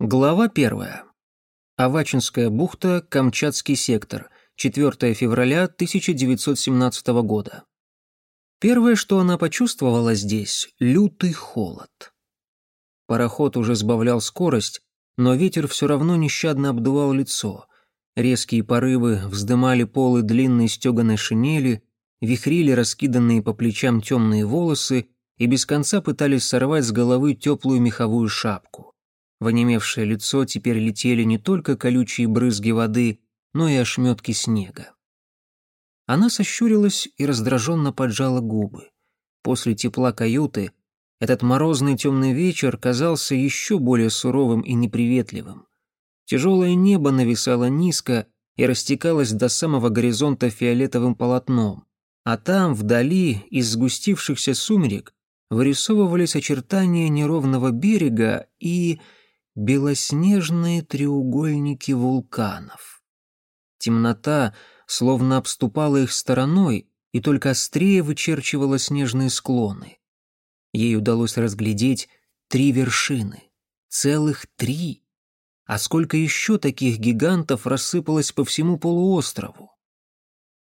Глава первая. Авачинская бухта, Камчатский сектор, 4 февраля 1917 года. Первое, что она почувствовала здесь — лютый холод. Пароход уже сбавлял скорость, но ветер все равно нещадно обдувал лицо. Резкие порывы вздымали полы длинной стеганой шинели, вихрили раскиданные по плечам темные волосы и без конца пытались сорвать с головы теплую меховую шапку. В онемевшее лицо теперь летели не только колючие брызги воды, но и ошметки снега. Она сощурилась и раздраженно поджала губы. После тепла каюты этот морозный темный вечер казался еще более суровым и неприветливым. Тяжелое небо нависало низко и растекалось до самого горизонта фиолетовым полотном, а там, вдали, из сгустившихся сумерек, вырисовывались очертания неровного берега и белоснежные треугольники вулканов. Темнота словно обступала их стороной и только острее вычерчивала снежные склоны. Ей удалось разглядеть три вершины, целых три. А сколько еще таких гигантов рассыпалось по всему полуострову?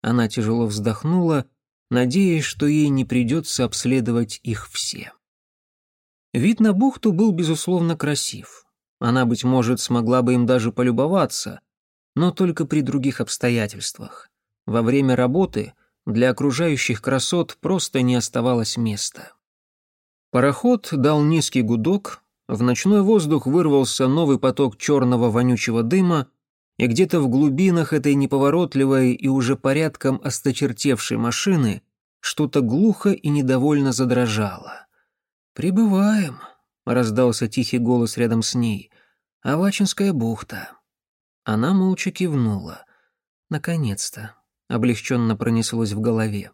Она тяжело вздохнула, надеясь, что ей не придется обследовать их все. Вид на бухту был, безусловно, красив. Она, быть может, смогла бы им даже полюбоваться, но только при других обстоятельствах. Во время работы для окружающих красот просто не оставалось места. Пароход дал низкий гудок, в ночной воздух вырвался новый поток черного вонючего дыма, и где-то в глубинах этой неповоротливой и уже порядком осточертевшей машины что-то глухо и недовольно задрожало. «Прибываем», раздался тихий голос рядом с ней. «Авачинская бухта». Она молча кивнула. «Наконец-то», — облегченно пронеслось в голове.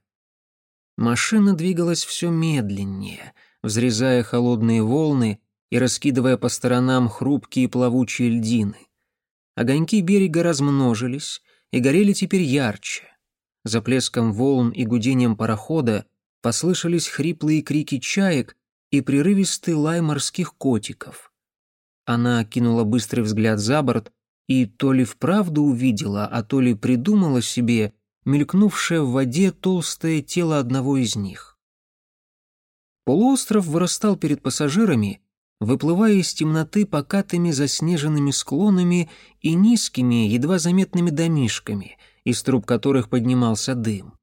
Машина двигалась все медленнее, взрезая холодные волны и раскидывая по сторонам хрупкие плавучие льдины. Огоньки берега размножились и горели теперь ярче. За плеском волн и гудением парохода послышались хриплые крики чаек и прерывистый лай морских котиков. Она кинула быстрый взгляд за борт и то ли вправду увидела, а то ли придумала себе мелькнувшее в воде толстое тело одного из них. Полуостров вырастал перед пассажирами, выплывая из темноты покатыми заснеженными склонами и низкими, едва заметными домишками, из труб которых поднимался дым.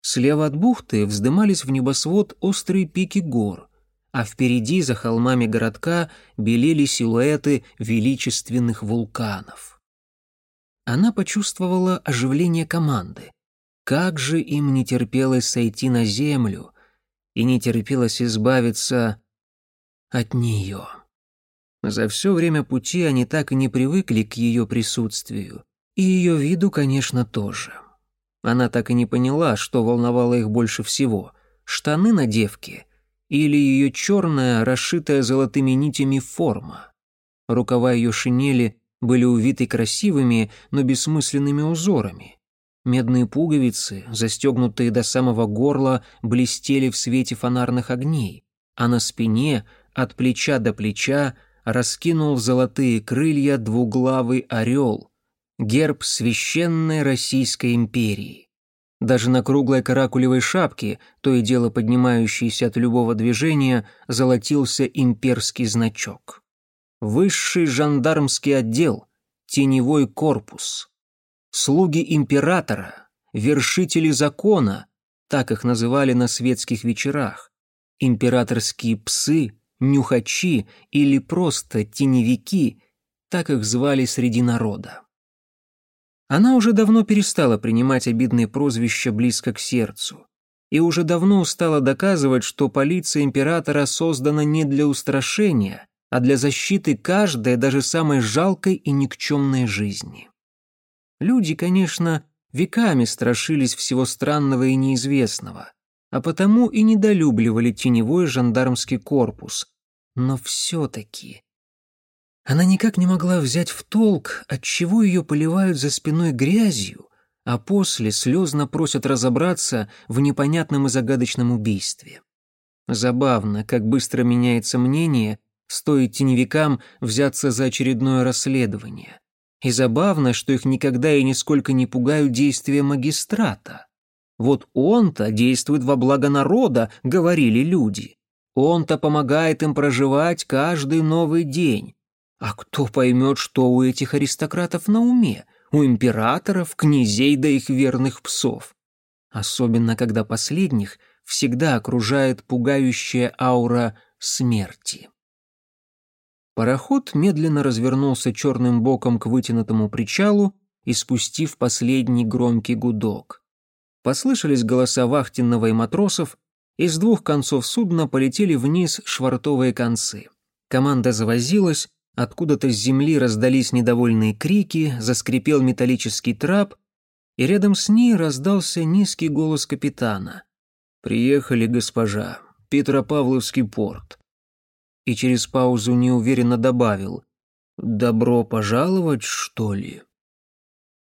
Слева от бухты вздымались в небосвод острые пики гор — а впереди за холмами городка белели силуэты величественных вулканов. Она почувствовала оживление команды. Как же им не терпелось сойти на землю и не терпелось избавиться от нее. За все время пути они так и не привыкли к ее присутствию, и ее виду, конечно, тоже. Она так и не поняла, что волновало их больше всего — штаны на девке или ее черная, расшитая золотыми нитями форма. Рукава ее шинели были увиты красивыми, но бессмысленными узорами. Медные пуговицы, застегнутые до самого горла, блестели в свете фонарных огней, а на спине, от плеча до плеча, раскинул золотые крылья двуглавый орел, герб священной Российской империи. Даже на круглой каракулевой шапке, то и дело поднимающейся от любого движения, золотился имперский значок. Высший жандармский отдел, теневой корпус. Слуги императора, вершители закона, так их называли на светских вечерах. Императорские псы, нюхачи или просто теневики, так их звали среди народа. Она уже давно перестала принимать обидные прозвища близко к сердцу и уже давно устала доказывать, что полиция императора создана не для устрашения, а для защиты каждой, даже самой жалкой и никчемной жизни. Люди, конечно, веками страшились всего странного и неизвестного, а потому и недолюбливали теневой жандармский корпус. Но все-таки она никак не могла взять в толк, отчего ее поливают за спиной грязью, а после слезно просят разобраться в непонятном и загадочном убийстве. Забавно, как быстро меняется мнение, стоит теневикам взяться за очередное расследование. И забавно, что их никогда и нисколько не пугают действия магистрата. Вот он-то действует во благо народа, говорили люди. Он-то помогает им проживать каждый новый день. А кто поймет, что у этих аристократов на уме? У императоров, князей да их верных псов. Особенно, когда последних всегда окружает пугающая аура смерти. Пароход медленно развернулся черным боком к вытянутому причалу и спустив последний громкий гудок. Послышались голоса вахтенного и матросов, и с двух концов судна полетели вниз швартовые концы. Команда завозилась, откуда-то с земли раздались недовольные крики, заскрипел металлический трап, и рядом с ней раздался низкий голос капитана. «Приехали, госпожа. Петропавловский порт и через паузу неуверенно добавил «Добро пожаловать, что ли?»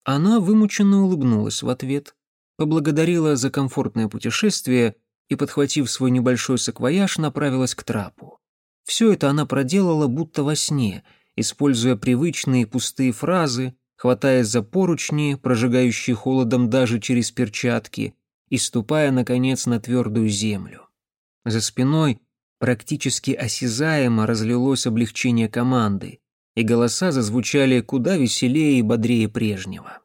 Она вымученно улыбнулась в ответ, поблагодарила за комфортное путешествие и, подхватив свой небольшой саквояж, направилась к трапу. Все это она проделала будто во сне, используя привычные пустые фразы, хватаясь за поручни, прожигающие холодом даже через перчатки, и ступая, наконец, на твердую землю. За спиной Практически осязаемо разлилось облегчение команды, и голоса зазвучали куда веселее и бодрее прежнего.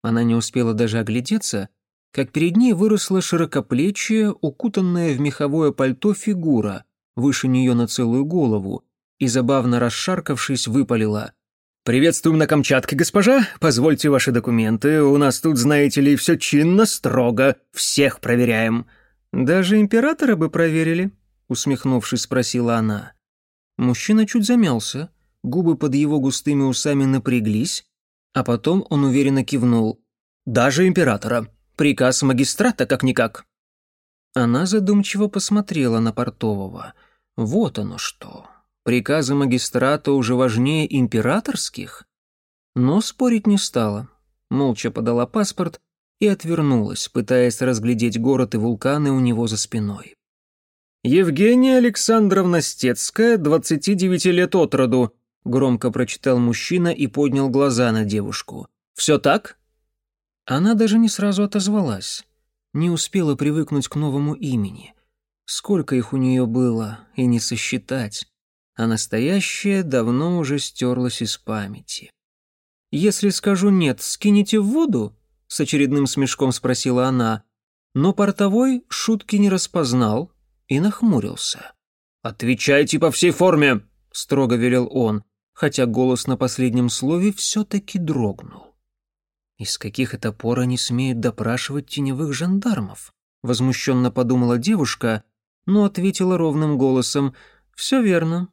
Она не успела даже оглядеться, как перед ней выросла широкоплечья, укутанная в меховое пальто фигура, выше нее на целую голову, и, забавно расшаркавшись, выпалила. «Приветствуем на Камчатке, госпожа. Позвольте ваши документы. У нас тут, знаете ли, все чинно, строго. Всех проверяем». «Даже императора бы проверили», усмехнувшись, спросила она. Мужчина чуть замялся, губы под его густыми усами напряглись, а потом он уверенно кивнул. «Даже императора. Приказ магистрата как-никак». Она задумчиво посмотрела на Портового. «Вот оно что. Приказы магистрата уже важнее императорских?» Но спорить не стала. Молча подала паспорт и отвернулась, пытаясь разглядеть город и вулканы у него за спиной. «Евгения Александровна Стецкая, 29 лет от роду», громко прочитал мужчина и поднял глаза на девушку. «Все так?» Она даже не сразу отозвалась. Не успела привыкнуть к новому имени. Сколько их у нее было, и не сосчитать. А настоящее давно уже стерлось из памяти. «Если скажу «нет», скинете в воду?» — с очередным смешком спросила она. Но портовой шутки не распознал, и нахмурился. «Отвечайте по всей форме!» — строго велел он, хотя голос на последнем слове все-таки дрогнул. «Из каких это пор они смеют допрашивать теневых жандармов?» — возмущенно подумала девушка, но ответила ровным голосом «Все верно».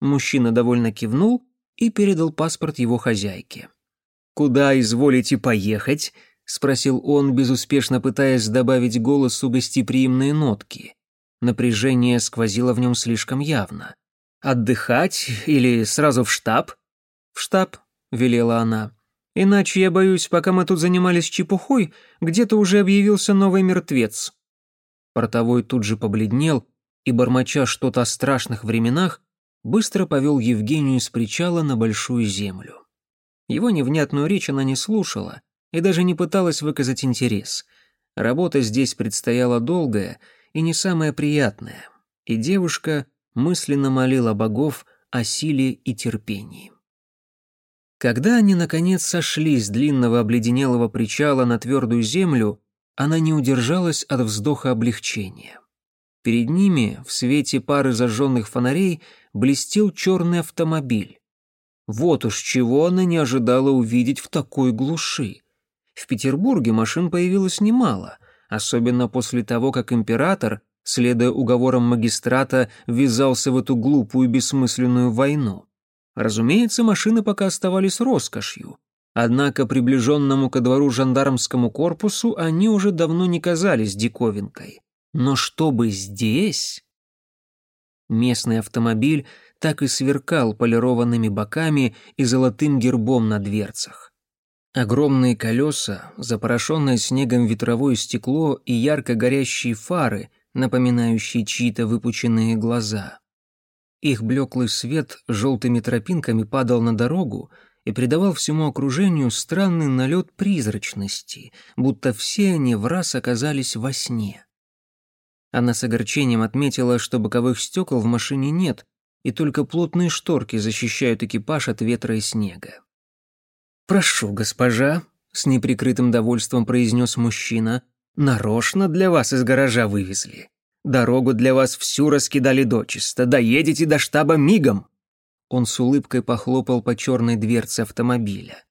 Мужчина довольно кивнул и передал паспорт его хозяйке. «Куда изволите поехать?» — спросил он, безуспешно пытаясь добавить голосу гостеприимные нотки. Напряжение сквозило в нем слишком явно. «Отдыхать или сразу в штаб?» «В штаб», — велела она. «Иначе, я боюсь, пока мы тут занимались чепухой, где-то уже объявился новый мертвец». Портовой тут же побледнел и, бормоча что-то о страшных временах, быстро повел Евгению с причала на большую землю. Его невнятную речь она не слушала и даже не пыталась выказать интерес. Работа здесь предстояла долгая — и не самое приятное, и девушка мысленно молила богов о силе и терпении. Когда они, наконец, сошли с длинного обледенелого причала на твердую землю, она не удержалась от вздоха облегчения. Перед ними, в свете пары зажженных фонарей, блестел черный автомобиль. Вот уж чего она не ожидала увидеть в такой глуши. В Петербурге машин появилось немало, особенно после того, как император, следуя уговорам магистрата, ввязался в эту глупую бессмысленную войну. Разумеется, машины пока оставались роскошью, однако приближенному ко двору жандармскому корпусу они уже давно не казались диковинкой. Но чтобы здесь... Местный автомобиль так и сверкал полированными боками и золотым гербом на дверцах. Огромные колеса, запорошенное снегом ветровое стекло и ярко горящие фары, напоминающие чьи-то выпученные глаза. Их блеклый свет желтыми тропинками падал на дорогу и придавал всему окружению странный налет призрачности, будто все они в раз оказались во сне. Она с огорчением отметила, что боковых стекол в машине нет, и только плотные шторки защищают экипаж от ветра и снега. «Прошу, госпожа», — с неприкрытым довольством произнес мужчина, «нарочно для вас из гаража вывезли. Дорогу для вас всю раскидали дочисто, доедете до штаба мигом». Он с улыбкой похлопал по черной дверце автомобиля.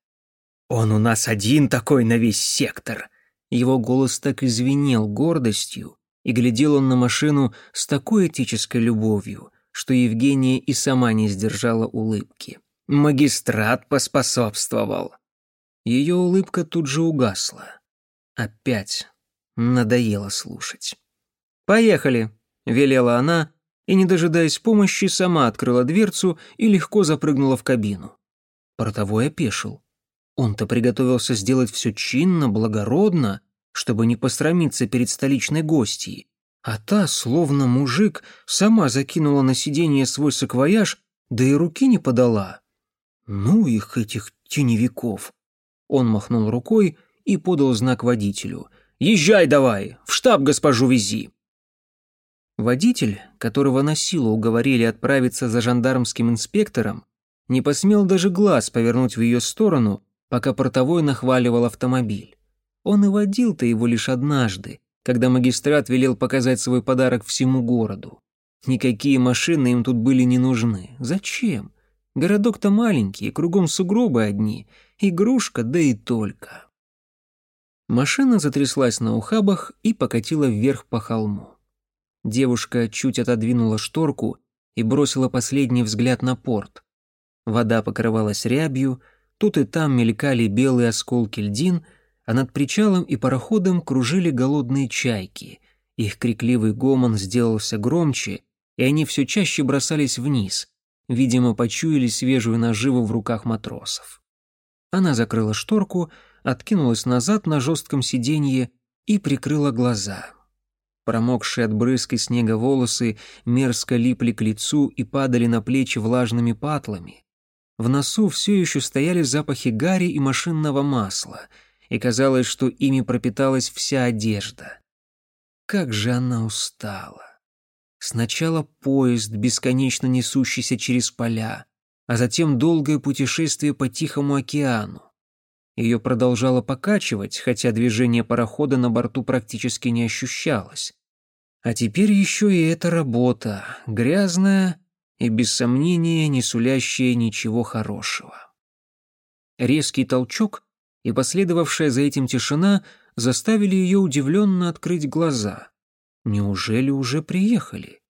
«Он у нас один такой на весь сектор!» Его голос так извинел гордостью, и глядел он на машину с такой этической любовью, что Евгения и сама не сдержала улыбки. «Магистрат поспособствовал!» Ее улыбка тут же угасла. Опять надоело слушать. «Поехали», — велела она, и, не дожидаясь помощи, сама открыла дверцу и легко запрыгнула в кабину. Портовой опешил. Он-то приготовился сделать все чинно, благородно, чтобы не посрамиться перед столичной гостьей, а та, словно мужик, сама закинула на сиденье свой саквояж, да и руки не подала. Ну их, этих теневиков. Он махнул рукой и подал знак водителю. «Езжай давай, в штаб госпожу вези!» Водитель, которого на силу уговорили отправиться за жандармским инспектором, не посмел даже глаз повернуть в ее сторону, пока портовой нахваливал автомобиль. Он и водил-то его лишь однажды, когда магистрат велел показать свой подарок всему городу. Никакие машины им тут были не нужны. Зачем? Городок-то маленький, кругом сугробы одни. Игрушка, да и только. Машина затряслась на ухабах и покатила вверх по холму. Девушка чуть отодвинула шторку и бросила последний взгляд на порт. Вода покрывалась рябью, тут и там мелькали белые осколки льдин, а над причалом и пароходом кружили голодные чайки. Их крикливый гомон сделался громче, и они все чаще бросались вниз, видимо, почуяли свежую наживу в руках матросов. Она закрыла шторку, откинулась назад на жестком сиденье и прикрыла глаза. Промокшие от брызг и снега волосы мерзко липли к лицу и падали на плечи влажными патлами. В носу все еще стояли запахи гари и машинного масла, и казалось, что ими пропиталась вся одежда. Как же она устала! Сначала поезд, бесконечно несущийся через поля, а затем долгое путешествие по Тихому океану. Ее продолжало покачивать, хотя движение парохода на борту практически не ощущалось. А теперь еще и эта работа, грязная и, без сомнения, не сулящая ничего хорошего. Резкий толчок и последовавшая за этим тишина заставили ее удивленно открыть глаза. Неужели уже приехали?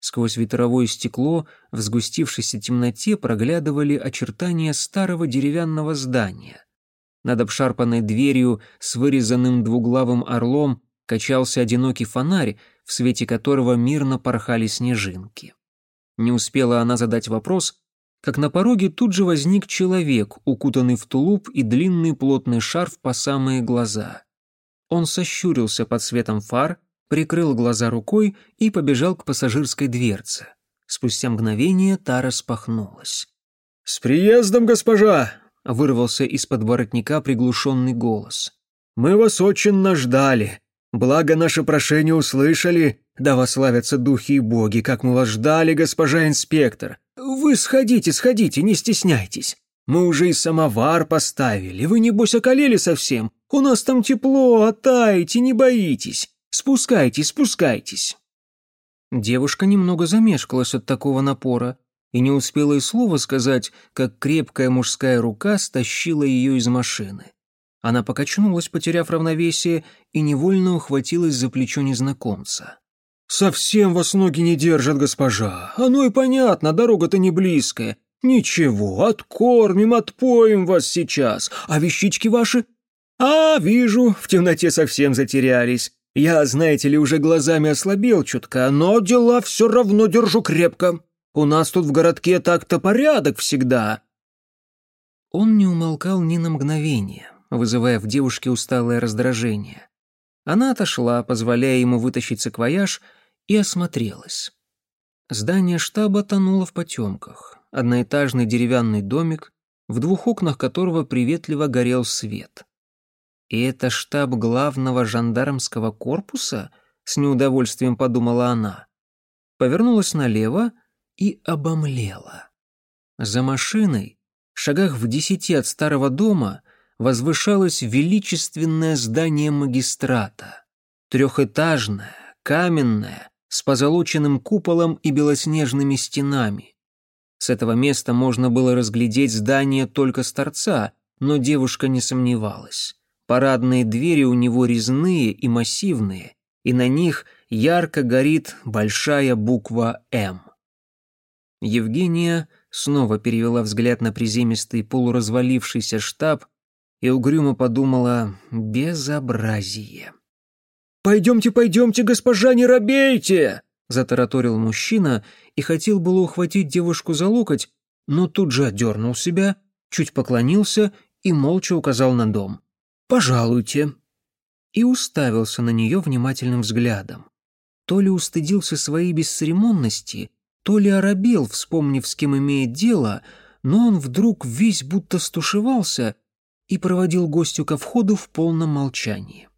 Сквозь ветровое стекло в сгустившейся темноте проглядывали очертания старого деревянного здания. Над обшарпанной дверью с вырезанным двуглавым орлом качался одинокий фонарь, в свете которого мирно порхали снежинки. Не успела она задать вопрос, как на пороге тут же возник человек, укутанный в тулуп и длинный плотный шарф по самые глаза. Он сощурился под светом фар, прикрыл глаза рукой и побежал к пассажирской дверце. Спустя мгновение та распахнулась. «С приездом, госпожа!» Вырвался из-под воротника приглушенный голос. «Мы вас очень ждали. Благо наше прошение услышали. Да вас славятся духи и боги, как мы вас ждали, госпожа инспектор. Вы сходите, сходите, не стесняйтесь. Мы уже и самовар поставили. Вы, небось, околели совсем. У нас там тепло, оттаите, не боитесь. Спускайтесь, спускайтесь». Девушка немного замешкалась от такого напора и не успела и слова сказать, как крепкая мужская рука стащила ее из машины. Она покачнулась, потеряв равновесие, и невольно ухватилась за плечо незнакомца. «Совсем вас ноги не держат, госпожа. Оно и понятно, дорога-то не близкая. Ничего, откормим, отпоим вас сейчас. А вещички ваши? А, вижу, в темноте совсем затерялись. Я, знаете ли, уже глазами ослабел чутка, но дела все равно держу крепко. У нас тут в городке так-то порядок всегда». Он не умолкал ни на мгновение, вызывая в девушке усталое раздражение. Она отошла, позволяя ему вытащить саквояж, и осмотрелась. Здание штаба тонуло в потемках. Одноэтажный деревянный домик, в двух окнах которого приветливо горел свет. «И это штаб главного жандармского корпуса?» — с неудовольствием подумала она. Повернулась налево и обомлела. За машиной, шагах в десяти от старого дома, возвышалось величественное здание магистрата. Трехэтажное, каменное, с позолоченным куполом и белоснежными стенами. С этого места можно было разглядеть здание только с торца, но девушка не сомневалась. Парадные двери у него резные и массивные, и на них ярко горит большая буква «М». Евгения снова перевела взгляд на приземистый полуразвалившийся штаб и угрюмо подумала «безобразие». «Пойдемте, пойдемте, госпожа, не робейте!» затараторил мужчина и хотел было ухватить девушку за локоть, но тут же отдернул себя, чуть поклонился и молча указал на дом. «Пожалуйте». И уставился на нее внимательным взглядом. То ли устыдился своей бесцеремонности, то ли оробел, вспомнив, с кем имеет дело, но он вдруг весь будто стушевался и проводил гостю ко входу в полном молчании.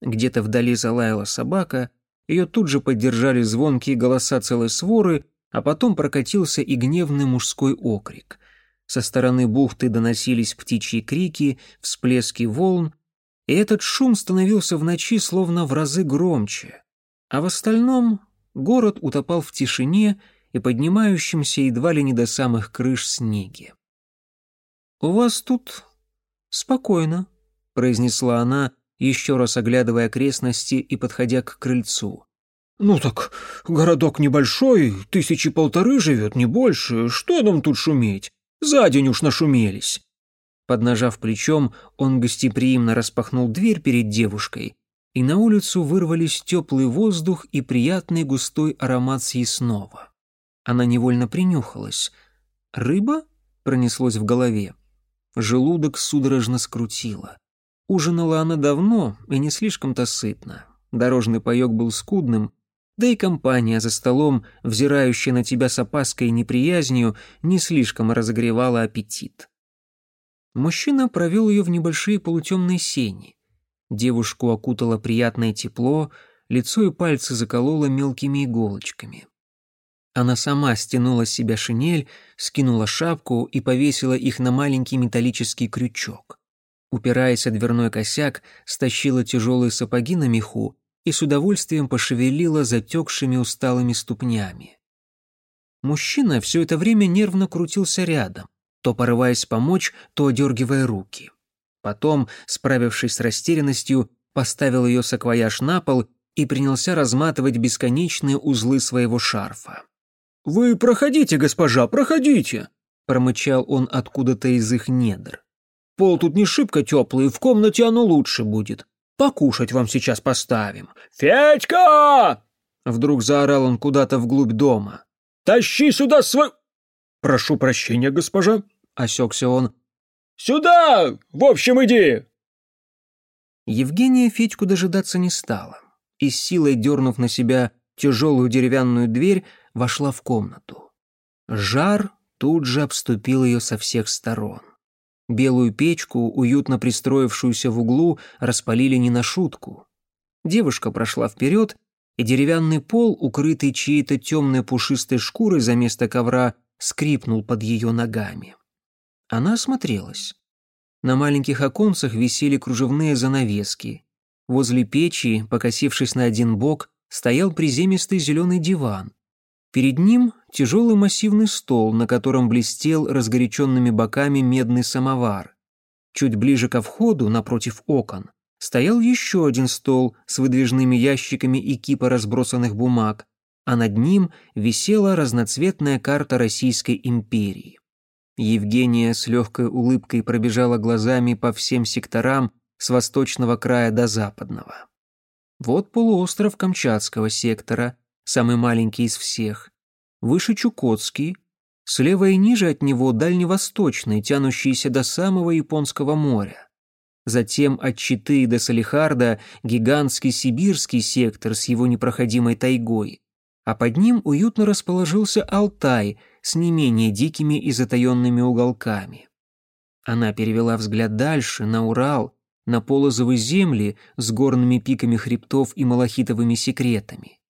Где-то вдали залаяла собака, ее тут же поддержали звонкие голоса целой своры, а потом прокатился и гневный мужской окрик. Со стороны бухты доносились птичьи крики, всплески волн, и этот шум становился в ночи словно в разы громче. А в остальном город утопал в тишине и поднимающемся едва ли не до самых крыш снеге. «У вас тут спокойно», — произнесла она, еще раз оглядывая окрестности и подходя к крыльцу. «Ну так, городок небольшой, тысячи полторы живет, не больше. Что нам тут шуметь? За день уж нашумелись». Поднажав плечом, он гостеприимно распахнул дверь перед девушкой, и на улицу вырвались теплый воздух и приятный густой аромат съестного. Она невольно принюхалась. «Рыба?» — пронеслось в голове. Желудок судорожно скрутило. Ужинала она давно и не слишком-то сытно. Дорожный паёк был скудным, да и компания за столом, взирающая на тебя с опаской и неприязнью, не слишком разогревала аппетит. Мужчина провел ее в небольшие полутемные сени. Девушку окутало приятное тепло, лицо и пальцы закололо мелкими иголочками. Она сама стянула с себя шинель, скинула шапку и повесила их на маленький металлический крючок упираясь о дверной косяк, стащила тяжелые сапоги на меху и с удовольствием пошевелила затекшими усталыми ступнями. Мужчина все это время нервно крутился рядом, то порываясь помочь, то одергивая руки. Потом, справившись с растерянностью, поставил ее саквояж на пол и принялся разматывать бесконечные узлы своего шарфа. «Вы проходите, госпожа, проходите!» промычал он откуда-то из их недр. Пол тут не шибко теплый, в комнате оно лучше будет. Покушать вам сейчас поставим. Федька! Вдруг заорал он куда-то вглубь дома. Тащи сюда свой... Прошу прощения, госпожа. Осекся он. Сюда! В общем, иди! Евгения Федьку дожидаться не стала и с силой дернув на себя тяжелую деревянную дверь, вошла в комнату. Жар тут же обступил ее со всех сторон. Белую печку, уютно пристроившуюся в углу, распалили не на шутку. Девушка прошла вперед, и деревянный пол, укрытый чьей-то темной пушистой шкурой за место ковра, скрипнул под ее ногами. Она осмотрелась. На маленьких оконцах висели кружевные занавески. Возле печи, покосившись на один бок, стоял приземистый зеленый диван. Перед ним тяжелый массивный стол, на котором блестел разгоряченными боками медный самовар. Чуть ближе ко входу, напротив окон, стоял еще один стол с выдвижными ящиками и кипа разбросанных бумаг, а над ним висела разноцветная карта Российской империи. Евгения с легкой улыбкой пробежала глазами по всем секторам с восточного края до западного. Вот полуостров Камчатского сектора, самый маленький из всех, выше Чукотский, слева и ниже от него дальневосточный, тянущийся до самого Японского моря. Затем от Читы до Салихарда гигантский сибирский сектор с его непроходимой тайгой, а под ним уютно расположился Алтай с не менее дикими и затаенными уголками. Она перевела взгляд дальше, на Урал, на полозовые земли с горными пиками хребтов и малахитовыми секретами.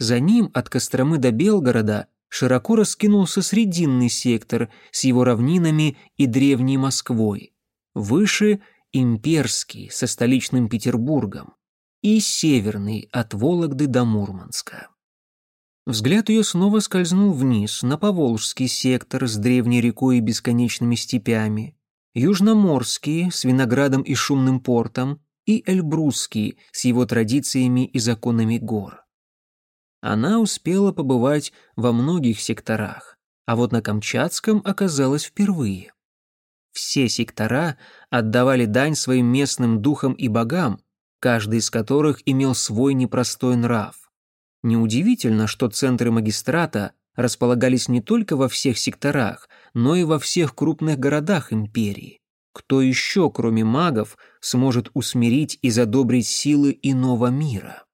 За ним от Костромы до Белгорода широко раскинулся срединный сектор с его равнинами и древней Москвой. Выше — имперский, со столичным Петербургом. И северный, от Вологды до Мурманска. Взгляд ее снова скользнул вниз, на Поволжский сектор с древней рекой и бесконечными степями, Южноморский с виноградом и шумным портом и Эльбрусский с его традициями и законами гор. Она успела побывать во многих секторах, а вот на Камчатском оказалась впервые. Все сектора отдавали дань своим местным духам и богам, каждый из которых имел свой непростой нрав. Неудивительно, что центры магистрата располагались не только во всех секторах, но и во всех крупных городах империи. Кто еще, кроме магов, сможет усмирить и задобрить силы иного мира?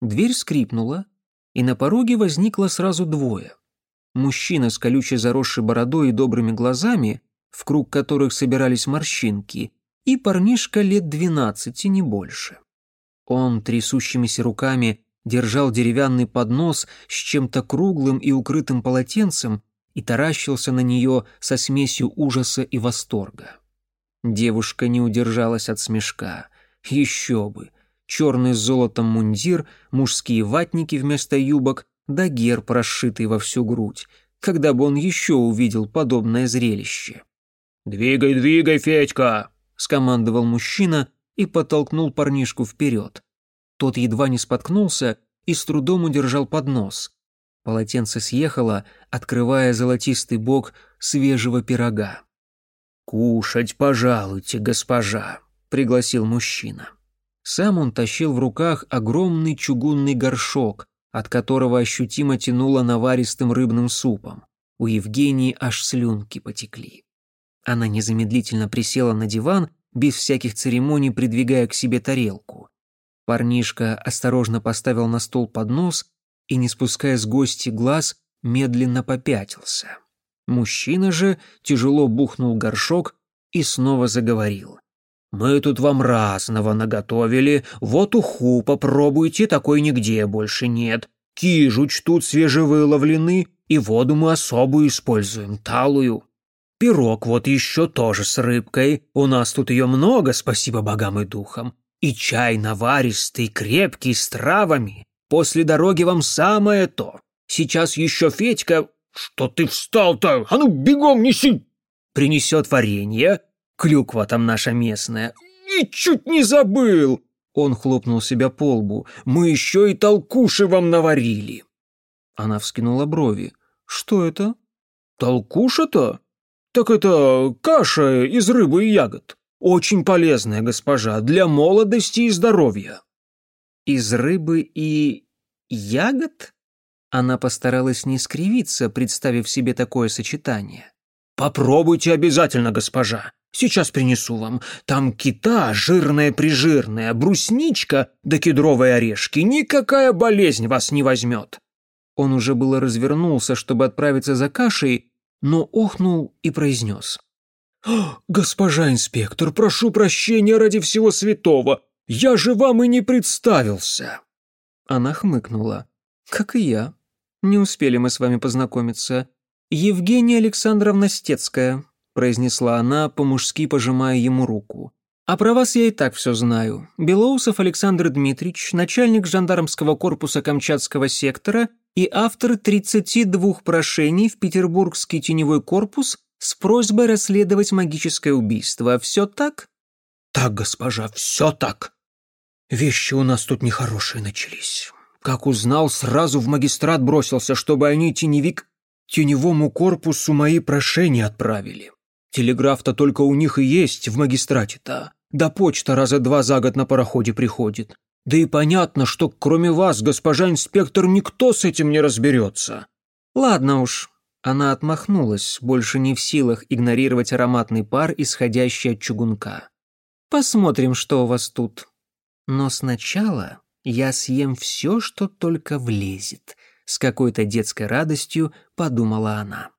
Дверь скрипнула, и на пороге возникло сразу двое. Мужчина с колючей заросшей бородой и добрыми глазами, в круг которых собирались морщинки, и парнишка лет двенадцати, не больше. Он трясущимися руками держал деревянный поднос с чем-то круглым и укрытым полотенцем и таращился на нее со смесью ужаса и восторга. Девушка не удержалась от смешка. Еще бы! Черный с золотом мундир, мужские ватники вместо юбок, да герб, расшитый во всю грудь. Когда бы он еще увидел подобное зрелище? «Двигай, двигай, Федька!» — скомандовал мужчина и подтолкнул парнишку вперед. Тот едва не споткнулся и с трудом удержал поднос. Полотенце съехало, открывая золотистый бок свежего пирога. «Кушать пожалуйте, госпожа», — пригласил мужчина. Сам он тащил в руках огромный чугунный горшок, от которого ощутимо тянуло наваристым рыбным супом. У Евгении аж слюнки потекли. Она незамедлительно присела на диван, без всяких церемоний придвигая к себе тарелку. Парнишка осторожно поставил на стол поднос и, не спуская с гости глаз, медленно попятился. Мужчина же тяжело бухнул горшок и снова заговорил. «Мы тут вам разного наготовили, вот уху попробуйте, такой нигде больше нет. Кижуч тут свежевыловлены, и воду мы особую используем, талую. Пирог вот еще тоже с рыбкой, у нас тут ее много, спасибо богам и духам. И чай наваристый, крепкий, с травами. После дороги вам самое то. Сейчас еще Федька... Что ты встал-то? А ну, бегом неси! Принесет варенье. Клюква там наша местная. И чуть не забыл. Он хлопнул себя по лбу. Мы еще и толкуши вам наварили. Она вскинула брови. Что это? Толкуша-то? Так это каша из рыбы и ягод. Очень полезная, госпожа, для молодости и здоровья. Из рыбы и ягод? Она постаралась не скривиться, представив себе такое сочетание. Попробуйте обязательно, госпожа. Сейчас принесу вам. Там кита жирная-прижирная, брусничка да кедровые орешки. Никакая болезнь вас не возьмет. Он уже было развернулся, чтобы отправиться за кашей, но охнул и произнес. «Госпожа инспектор, прошу прощения ради всего святого. Я же вам и не представился». Она хмыкнула. «Как и я. Не успели мы с вами познакомиться. Евгения Александровна Стецкая», произнесла она, по-мужски пожимая ему руку. «А про вас я и так все знаю. Белоусов Александр Дмитриевич, начальник жандармского корпуса Камчатского сектора и автор 32 прошений в Петербургский теневой корпус с просьбой расследовать магическое убийство. Все так? Так, госпожа, все так. Вещи у нас тут нехорошие начались. Как узнал, сразу в магистрат бросился, чтобы они теневик теневому корпусу мои прошения отправили. Телеграф-то только у них и есть в магистрате-то. Да почта раза два за год на пароходе приходит. Да и понятно, что кроме вас, госпожа инспектор, никто с этим не разберется. Ладно уж, она отмахнулась, больше не в силах игнорировать ароматный пар, исходящий от чугунка. «Посмотрим, что у вас тут. Но сначала Я съем все, что только влезет», — с какой-то детской радостью подумала она.